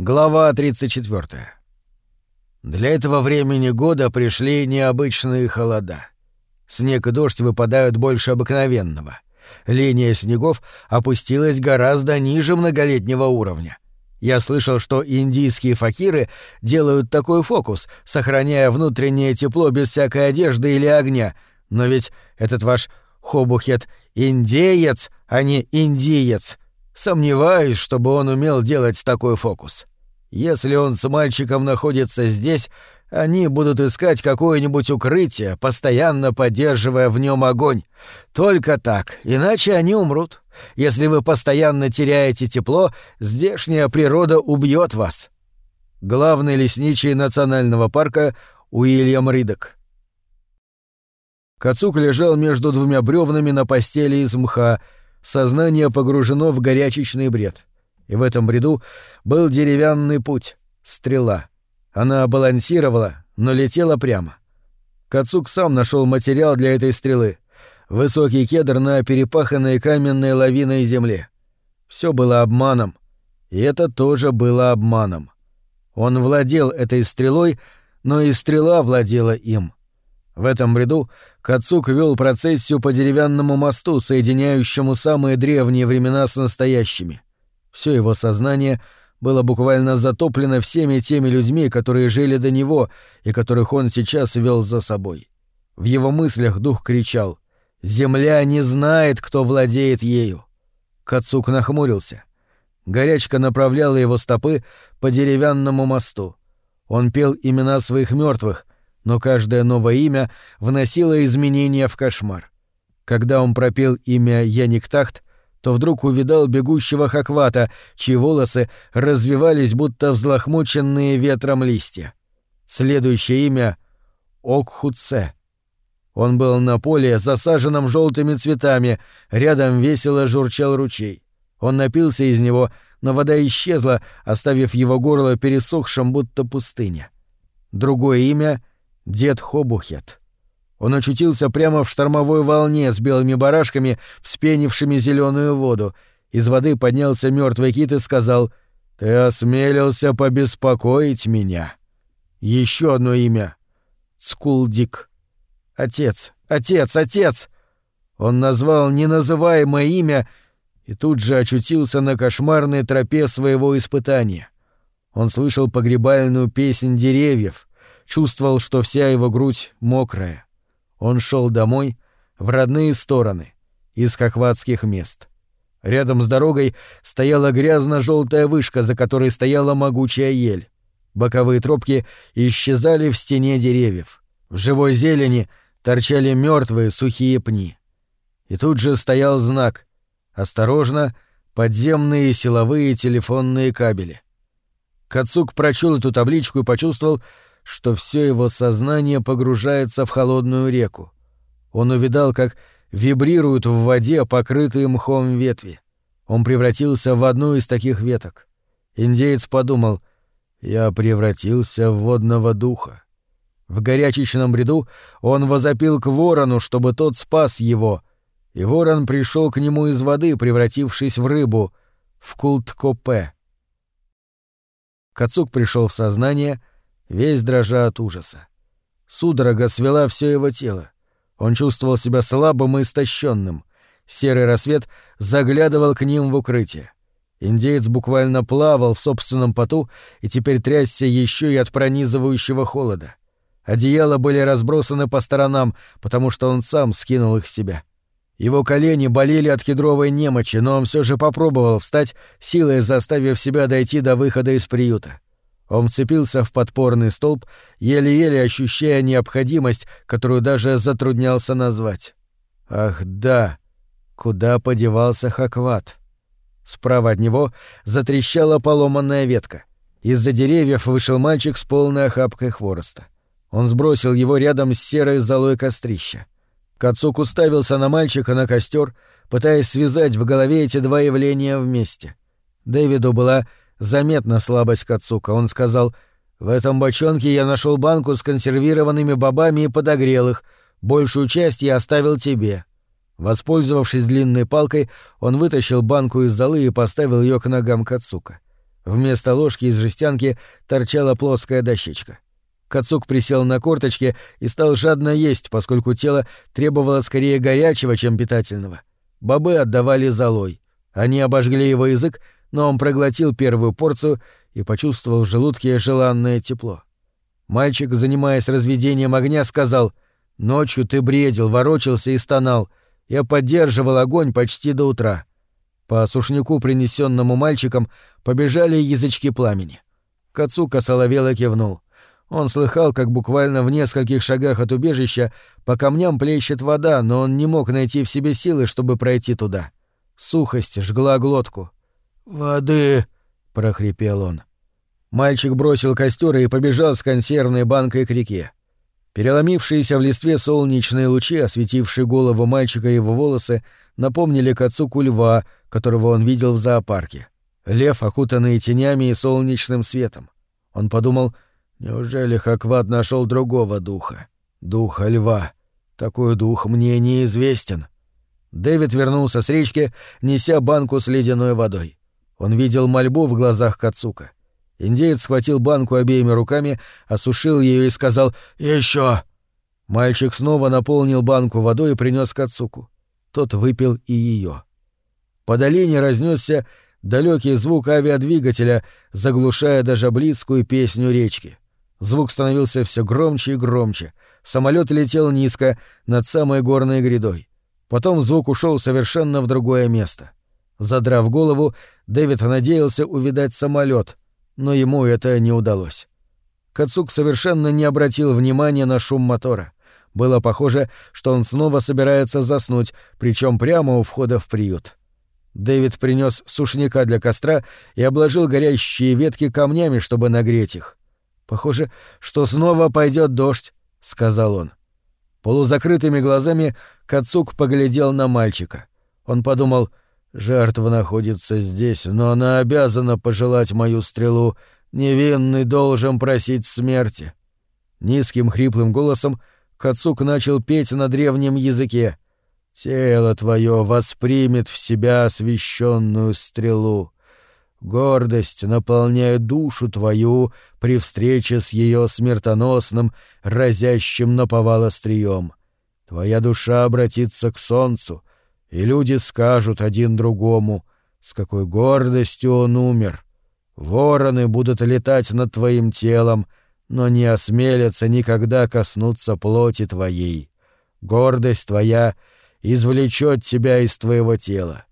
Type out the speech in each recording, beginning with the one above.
Глава 34. Для этого времени года пришли необычные холода. Снег и дождь выпадают больше обыкновенного. Линия снегов опустилась гораздо ниже многолетнего уровня. Я слышал, что индийские факиры делают такой фокус, сохраняя внутреннее тепло без всякой одежды или огня, но ведь этот ваш Хобухет — индеец, а не индиец — Сомневаюсь, чтобы он умел делать такой фокус. Если он с мальчиком находится здесь, они будут искать какое-нибудь укрытие, постоянно поддерживая в нем огонь. Только так, иначе они умрут. Если вы постоянно теряете тепло, здешняя природа убьет вас. Главный лесничий национального парка Уильям Ридок. Кацук лежал между двумя бревнами на постели из мха, сознание погружено в горячечный бред. И в этом бреду был деревянный путь, стрела. Она балансировала, но летела прямо. Кацук сам нашел материал для этой стрелы. Высокий кедр на перепаханной каменной лавиной земле. Все было обманом. И это тоже было обманом. Он владел этой стрелой, но и стрела владела им. В этом бреду Кацук вел процессию по деревянному мосту, соединяющему самые древние времена с настоящими. Все его сознание было буквально затоплено всеми теми людьми, которые жили до него и которых он сейчас вел за собой. В его мыслях дух кричал «Земля не знает, кто владеет ею». Кацук нахмурился. Горячка направляла его стопы по деревянному мосту. Он пел имена своих мертвых, но каждое новое имя вносило изменения в кошмар. Когда он пропел имя Яниктахт, то вдруг увидал бегущего Хаквата, чьи волосы развивались, будто взлохмоченные ветром листья. Следующее имя — Окхуце. Он был на поле, засаженном желтыми цветами, рядом весело журчал ручей. Он напился из него, но вода исчезла, оставив его горло пересохшим, будто пустыня. Другое имя дед Хобухет. Он очутился прямо в штормовой волне с белыми барашками, вспенившими зеленую воду. Из воды поднялся мертвый кит и сказал «Ты осмелился побеспокоить меня». Еще одно имя — Скулдик. «Отец! Отец! Отец!» Он назвал неназываемое имя и тут же очутился на кошмарной тропе своего испытания. Он слышал погребальную песнь деревьев — чувствовал, что вся его грудь мокрая. Он шел домой, в родные стороны, из хохватских мест. Рядом с дорогой стояла грязно-желтая вышка, за которой стояла могучая ель. Боковые тропки исчезали в стене деревьев. В живой зелени торчали мертвые сухие пни. И тут же стоял знак «Осторожно, подземные силовые телефонные кабели». Кацук прочел эту табличку и почувствовал, что все его сознание погружается в холодную реку. Он увидал, как вибрируют в воде покрытые мхом ветви. Он превратился в одну из таких веток. Индеец подумал, «Я превратился в водного духа». В горячечном бреду он возопил к ворону, чтобы тот спас его, и ворон пришел к нему из воды, превратившись в рыбу, в культ-копе. Кацук пришел в сознание — весь дрожа от ужаса. Судорога свела все его тело. Он чувствовал себя слабым и истощенным. Серый рассвет заглядывал к ним в укрытие. Индеец буквально плавал в собственном поту и теперь трясся еще и от пронизывающего холода. Одеяла были разбросаны по сторонам, потому что он сам скинул их с себя. Его колени болели от кедровой немочи, но он все же попробовал встать, силой заставив себя дойти до выхода из приюта. Он вцепился в подпорный столб, еле-еле ощущая необходимость, которую даже затруднялся назвать. Ах да, куда подевался Хакват? Справа от него затрещала поломанная ветка. Из-за деревьев вышел мальчик с полной охапкой хвороста. Он сбросил его рядом с серой золой кострища. Кацук уставился на мальчика на костер, пытаясь связать в голове эти два явления вместе. Дэвиду была заметна слабость Кацука. Он сказал, «В этом бочонке я нашел банку с консервированными бобами и подогрел их. Большую часть я оставил тебе». Воспользовавшись длинной палкой, он вытащил банку из золы и поставил ее к ногам Кацука. Вместо ложки из жестянки торчала плоская дощечка. Кацук присел на корточки и стал жадно есть, поскольку тело требовало скорее горячего, чем питательного. Бобы отдавали золой. Они обожгли его язык, но он проглотил первую порцию и почувствовал в желудке желанное тепло. Мальчик, занимаясь разведением огня, сказал «Ночью ты бредил, ворочался и стонал. Я поддерживал огонь почти до утра». По сушняку, принесенному мальчиком, побежали язычки пламени. Кацука соловело кивнул. Он слыхал, как буквально в нескольких шагах от убежища по камням плещет вода, но он не мог найти в себе силы, чтобы пройти туда. Сухость жгла глотку. «Воды!» — прохрипел он. Мальчик бросил костер и побежал с консервной банкой к реке. Переломившиеся в листве солнечные лучи, осветившие голову мальчика и его волосы, напомнили к отцу льва, которого он видел в зоопарке. Лев, окутанный тенями и солнечным светом. Он подумал, неужели Хакват нашел другого духа? Духа льва. Такой дух мне неизвестен. Дэвид вернулся с речки, неся банку с ледяной водой. Он видел мольбу в глазах Кацука. Индеец схватил банку обеими руками, осушил ее и сказал «Еще!». Мальчик снова наполнил банку водой и принес Кацуку. Тот выпил и ее. По долине разнесся далекий звук авиадвигателя, заглушая даже близкую песню речки. Звук становился все громче и громче. Самолет летел низко, над самой горной грядой. Потом звук ушел совершенно в другое место. Задрав голову, Дэвид надеялся увидать самолет, но ему это не удалось. Кацук совершенно не обратил внимания на шум мотора. Было похоже, что он снова собирается заснуть, причем прямо у входа в приют. Дэвид принес сушняка для костра и обложил горящие ветки камнями, чтобы нагреть их. Похоже, что снова пойдет дождь, сказал он. Полузакрытыми глазами Кацук поглядел на мальчика. Он подумал, Жертва находится здесь, но она обязана пожелать мою стрелу. Невинный должен просить смерти. Низким хриплым голосом Кацук начал петь на древнем языке. Тело твое воспримет в себя освященную стрелу. Гордость наполняет душу твою при встрече с ее смертоносным, разящим наповал острием. Твоя душа обратится к солнцу, и люди скажут один другому, с какой гордостью он умер. Вороны будут летать над твоим телом, но не осмелятся никогда коснуться плоти твоей. Гордость твоя извлечет тебя из твоего тела.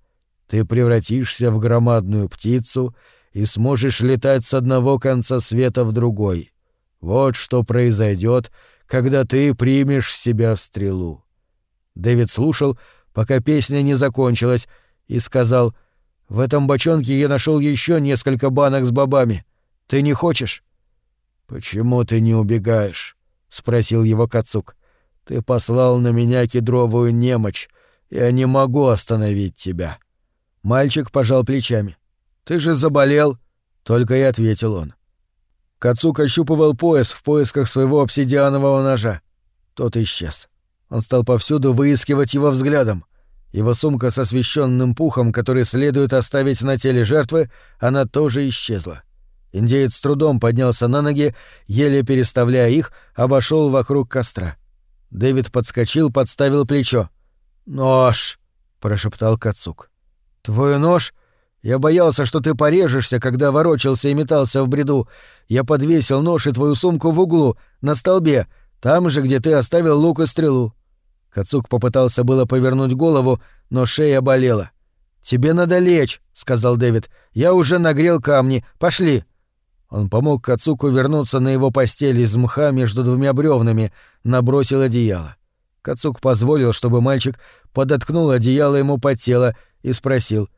Ты превратишься в громадную птицу и сможешь летать с одного конца света в другой. Вот что произойдет, когда ты примешь в себя стрелу. Дэвид слушал, пока песня не закончилась, и сказал, «В этом бочонке я нашел еще несколько банок с бобами. Ты не хочешь?» «Почему ты не убегаешь?» — спросил его Кацук. «Ты послал на меня кедровую немочь. Я не могу остановить тебя». Мальчик пожал плечами. «Ты же заболел!» — только и ответил он. Кацук ощупывал пояс в поисках своего обсидианового ножа. Тот исчез. Он стал повсюду выискивать его взглядом. Его сумка с освещенным пухом, который следует оставить на теле жертвы, она тоже исчезла. Индеец с трудом поднялся на ноги, еле переставляя их, обошел вокруг костра. Дэвид подскочил, подставил плечо. «Нож!» — прошептал Кацук. «Твой нож? Я боялся, что ты порежешься, когда ворочался и метался в бреду. Я подвесил нож и твою сумку в углу, на столбе, там же, где ты оставил лук и стрелу. Кацук попытался было повернуть голову, но шея болела. «Тебе надо лечь», — сказал Дэвид. «Я уже нагрел камни. Пошли». Он помог Кацуку вернуться на его постель из мха между двумя бревнами, набросил одеяло. Кацук позволил, чтобы мальчик подоткнул одеяло ему под тело и спросил,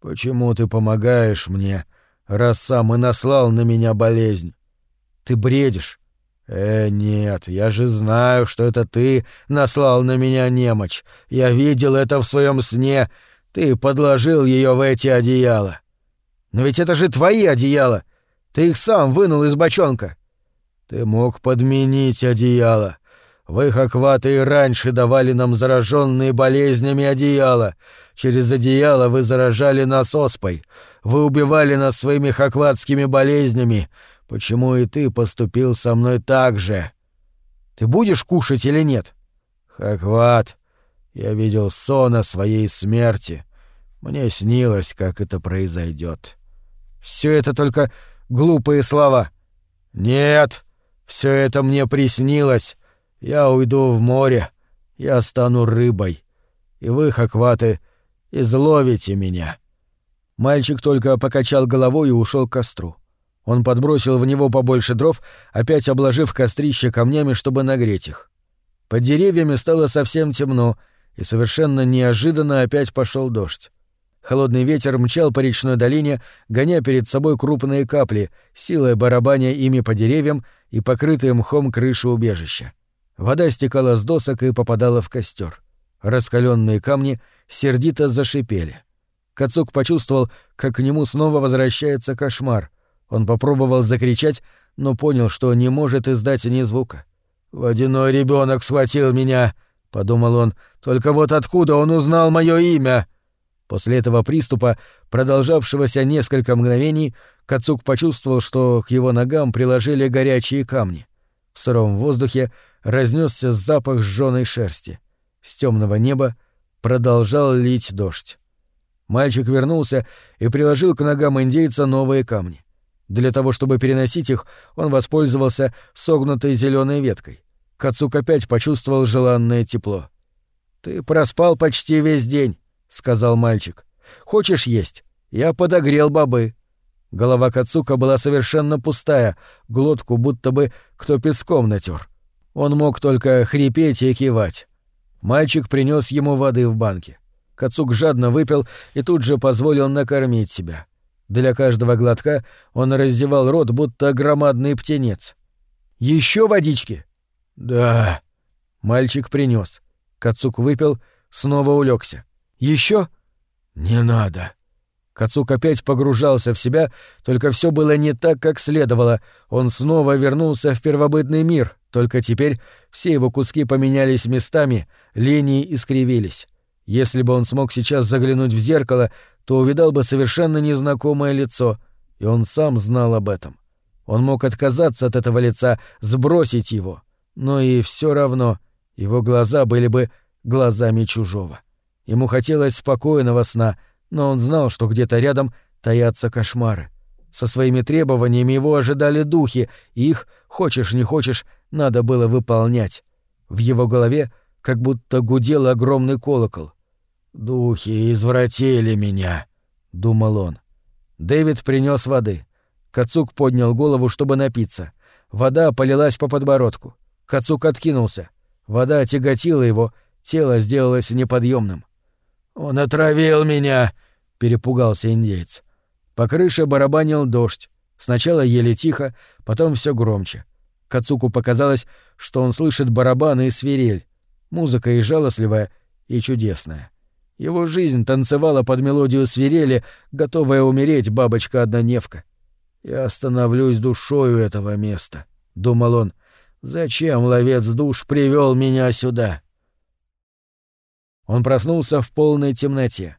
«Почему ты помогаешь мне, раз сам и наслал на меня болезнь?» «Ты бредишь. «Э, нет, я же знаю, что это ты наслал на меня немочь. Я видел это в своем сне. Ты подложил ее в эти одеяла». «Но ведь это же твои одеяла. Ты их сам вынул из бочонка». «Ты мог подменить одеяло. Вы, хакваты, и раньше давали нам зараженные болезнями одеяла. Через одеяло вы заражали нас оспой. Вы убивали нас своими хакватскими болезнями. Почему и ты поступил со мной так же? Ты будешь кушать или нет? Хакват, я видел сон о своей смерти. Мне снилось, как это произойдет. Все это только глупые слова. Нет, все это мне приснилось. Я уйду в море. Я стану рыбой. И вы, хакваты, изловите меня. Мальчик только покачал головой и ушел к костру. Он подбросил в него побольше дров, опять обложив кострище камнями, чтобы нагреть их. Под деревьями стало совсем темно, и совершенно неожиданно опять пошел дождь. Холодный ветер мчал по речной долине, гоня перед собой крупные капли, силой барабаня ими по деревьям и покрытые мхом крыши убежища. Вода стекала с досок и попадала в костер. Раскаленные камни сердито зашипели. Кацук почувствовал, как к нему снова возвращается кошмар. Он попробовал закричать, но понял, что не может издать ни звука. «Водяной ребенок схватил меня», — подумал он. «Только вот откуда он узнал мое имя?» После этого приступа, продолжавшегося несколько мгновений, Кацук почувствовал, что к его ногам приложили горячие камни. В сыром воздухе разнесся запах сжёной шерсти. С темного неба продолжал лить дождь. Мальчик вернулся и приложил к ногам индейца новые камни. Для того, чтобы переносить их, он воспользовался согнутой зеленой веткой. Кацук опять почувствовал желанное тепло. «Ты проспал почти весь день», — сказал мальчик. «Хочешь есть? Я подогрел бобы». Голова Кацука была совершенно пустая, глотку будто бы кто песком натер. Он мог только хрипеть и кивать. Мальчик принес ему воды в банке. Кацук жадно выпил и тут же позволил накормить себя. Для каждого глотка он раздевал рот, будто громадный птенец. Еще водички? Да. Мальчик принес. Кацук выпил, снова улегся. Еще? Не надо. Кацук опять погружался в себя, только все было не так, как следовало. Он снова вернулся в первобытный мир, только теперь все его куски поменялись местами, линии искривились. Если бы он смог сейчас заглянуть в зеркало, то увидал бы совершенно незнакомое лицо, и он сам знал об этом. Он мог отказаться от этого лица, сбросить его, но и все равно его глаза были бы глазами чужого. Ему хотелось спокойного сна, но он знал, что где-то рядом таятся кошмары. Со своими требованиями его ожидали духи, и их, хочешь не хочешь, надо было выполнять. В его голове как будто гудел огромный колокол. «Духи извратили меня», — думал он. Дэвид принес воды. Кацук поднял голову, чтобы напиться. Вода полилась по подбородку. Кацук откинулся. Вода тяготила его, тело сделалось неподъемным. «Он отравил меня!» — перепугался индейец. По крыше барабанил дождь. Сначала еле тихо, потом все громче. Кацуку показалось, что он слышит барабаны и свирель. Музыка и жалостливая, и чудесная. Его жизнь танцевала под мелодию свирели, готовая умереть бабочка-однодневка. «Я остановлюсь душою этого места», — думал он. «Зачем ловец душ привел меня сюда?» Он проснулся в полной темноте.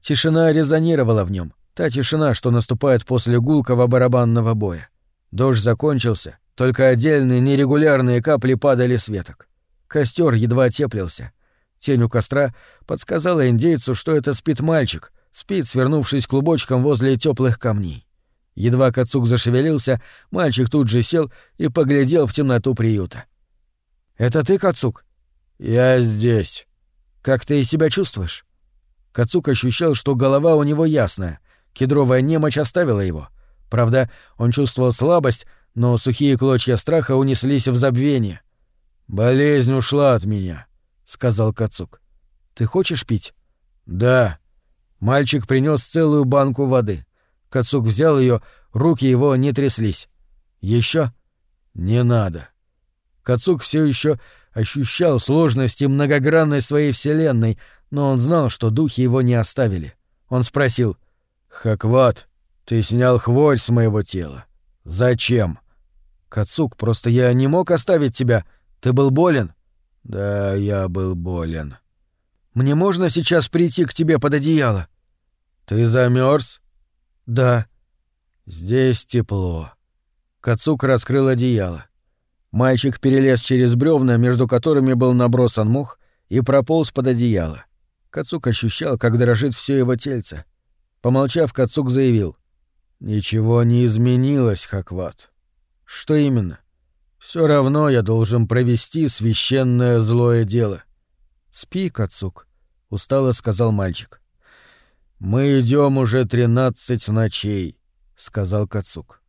Тишина резонировала в нем, та тишина, что наступает после гулкого барабанного боя. Дождь закончился, только отдельные нерегулярные капли падали с веток. Костер едва теплился — Тень у костра подсказала индейцу, что это спит мальчик, спит, свернувшись клубочком возле теплых камней. Едва Кацук зашевелился, мальчик тут же сел и поглядел в темноту приюта. «Это ты, Кацук?» «Я здесь». «Как ты себя чувствуешь?» Кацук ощущал, что голова у него ясная. Кедровая немочь оставила его. Правда, он чувствовал слабость, но сухие клочья страха унеслись в забвение. «Болезнь ушла от меня. — сказал Кацук. «Ты хочешь пить?» «Да». Мальчик принес целую банку воды. Кацук взял ее, руки его не тряслись. Еще? «Не надо». Кацук все еще ощущал сложность и многогранность своей вселенной, но он знал, что духи его не оставили. Он спросил. «Хакват, ты снял хворь с моего тела. Зачем?» «Кацук, просто я не мог оставить тебя. Ты был болен?» Да, я был болен. Мне можно сейчас прийти к тебе под одеяло?» «Ты замерз? «Да». «Здесь тепло». Кацук раскрыл одеяло. Мальчик перелез через бревна, между которыми был набросан мох, и прополз под одеяло. Кацук ощущал, как дрожит все его тельце. Помолчав, Кацук заявил. «Ничего не изменилось, Хакват». «Что именно?» Все равно я должен провести священное злое дело». «Спи, Кацук», — устало сказал мальчик. «Мы идем уже тринадцать ночей», — сказал Кацук.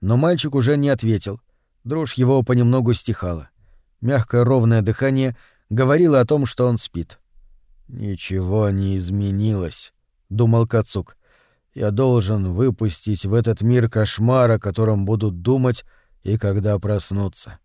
Но мальчик уже не ответил. Дрожь его понемногу стихала. Мягкое ровное дыхание говорило о том, что он спит. «Ничего не изменилось», — думал Кацук. «Я должен выпустить в этот мир кошмар, о котором будут думать, и когда проснутся».